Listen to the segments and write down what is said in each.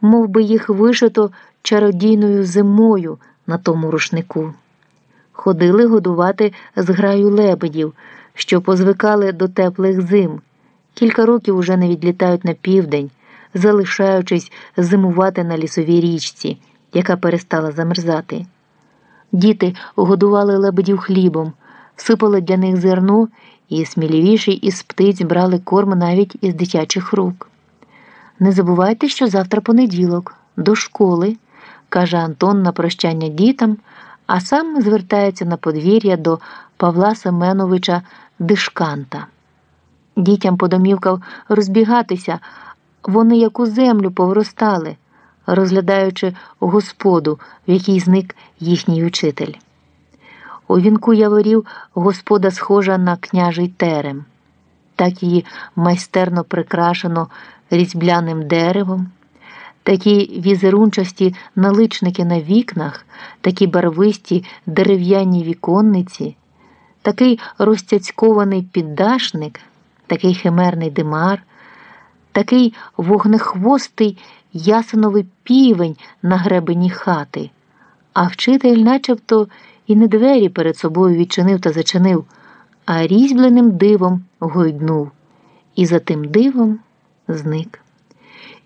мов би їх вишито чародійною зимою на тому рушнику. Ходили годувати зграю лебедів, що позвикали до теплих зим. Кілька років уже не відлітають на південь, залишаючись зимувати на лісовій річці, яка перестала замерзати. Діти годували лебедів хлібом, сипали для них зерно і сміливіші із птиць брали корм навіть із дитячих рук. Не забувайте, що завтра понеділок, до школи, каже Антон на прощання дітям, а сам звертається на подвір'я до Павла Семеновича Дишканта. Дітям по домівках розбігатися, вони як у землю повростали, розглядаючи господу, в якій зник їхній учитель. У вінку яворів господа схожа на княжий терем, так її майстерно прикрашено різьбляним деревом, такі візерунчасті наличники на вікнах, такі барвисті дерев'яні віконниці, такий розцяцькований піддашник, такий химерний димар, такий вогнехвостий ясеновий півень на гребені хати, а вчитель начебто і не двері перед собою відчинив та зачинив, а різьбленим дивом гойднув, і за тим дивом зник.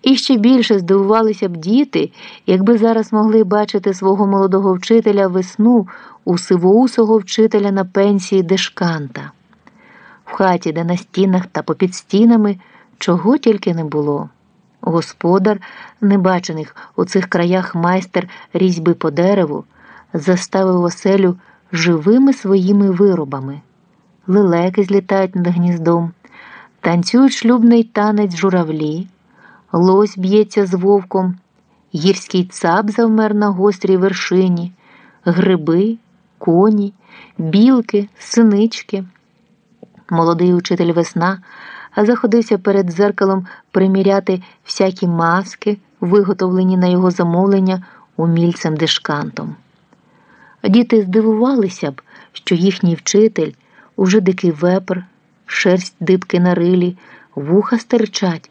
І ще більше здивувалися б діти, якби зараз могли бачити свого молодого вчителя весну у сивоусого вчителя на пенсії дешканта. В хаті, де на стінах та попід стінами, чого тільки не було. Господар, небачених у цих краях майстер різьби по дереву, заставив оселю живими своїми виробами. Лелеки злітають над гніздом, танцюють шлюбний танець журавлі, лось б'ється з вовком, гірський цап завмер на гострій вершині, гриби, коні, білки, синички. Молодий учитель весна заходився перед дзеркалом приміряти всякі маски, виготовлені на його замовлення умільцем дешкантом. Діти здивувалися б, що їхній вчитель уже дикий вепр, шерсть дибки на рилі, вуха стерчать,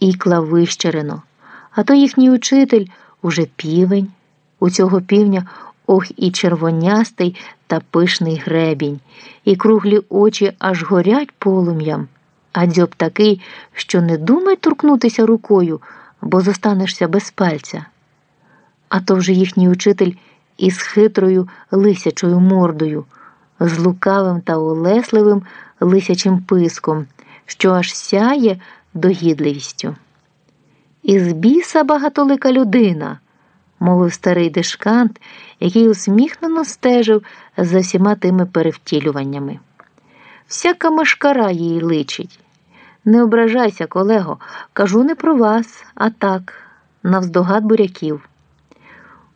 ікла вищерено, а то їхній учитель уже півень. У цього півня ох і червонястий та пишний гребінь, і круглі очі аж горять полум'ям, а дзьоб такий, що не думай торкнутися рукою, бо зостанешся без пальця. А то вже їхній учитель із хитрою лисячою мордою, з лукавим та улесливим лисячим писком, що аж сяє догідливістю. Із біса багатолика людина, мовив старий дешкант, який усміхнено стежив за всіма тими перевтілюваннями. Всяка машкара їй личить. Не ображайся, колего, кажу не про вас, а так, навздогад буряків.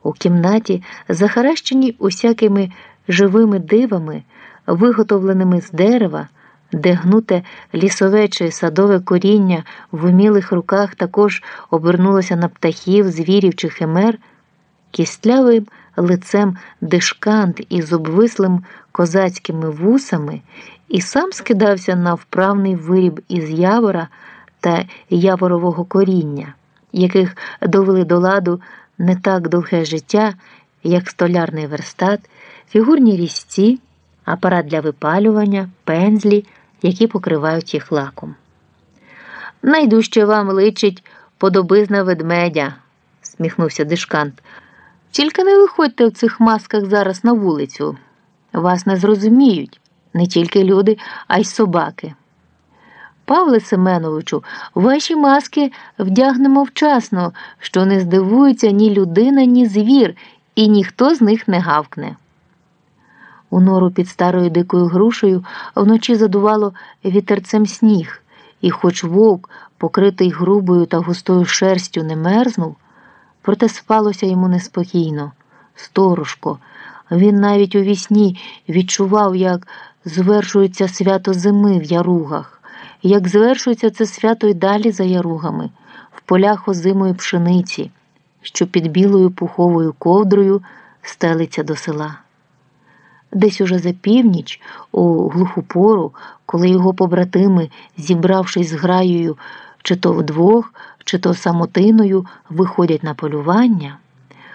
У кімнаті, захаращеній усякими живими дивами, виготовленими з дерева, де гнуте лісове чи садове коріння в умілих руках також обернулося на птахів, звірів чи химер, кістлявим лицем дишкант із обвислим козацькими вусами і сам скидався на вправний виріб із явора та яворового коріння, яких довели до ладу не так довге життя, як столярний верстат, фігурні різці, апарат для випалювання, пензлі, які покривають їх лаком. Найдужче вам личить подобизна ведмедя, сміхнувся дишкант. Тільки не виходьте в цих масках зараз на вулицю. Вас не зрозуміють не тільки люди, а й собаки. Павле Семеновичу, ваші маски вдягнемо вчасно, що не здивується ні людина, ні звір, і ніхто з них не гавкне. У нору під старою дикою грушею вночі задувало вітерцем сніг, і, хоч вовк, покритий грубою та густою шерстю, не мерзнув, проте спалося йому неспокійно, сторожко. Він навіть у вісні відчував, як звершується свято зими в яругах, як звершується це свято й далі за яругами, в полях озимої пшениці, що під білою пуховою ковдрою стелиться до села. Десь уже за північ, у глуху пору, коли його побратими, зібравшись з граєю, чи то вдвох, чи то самотиною виходять на полювання.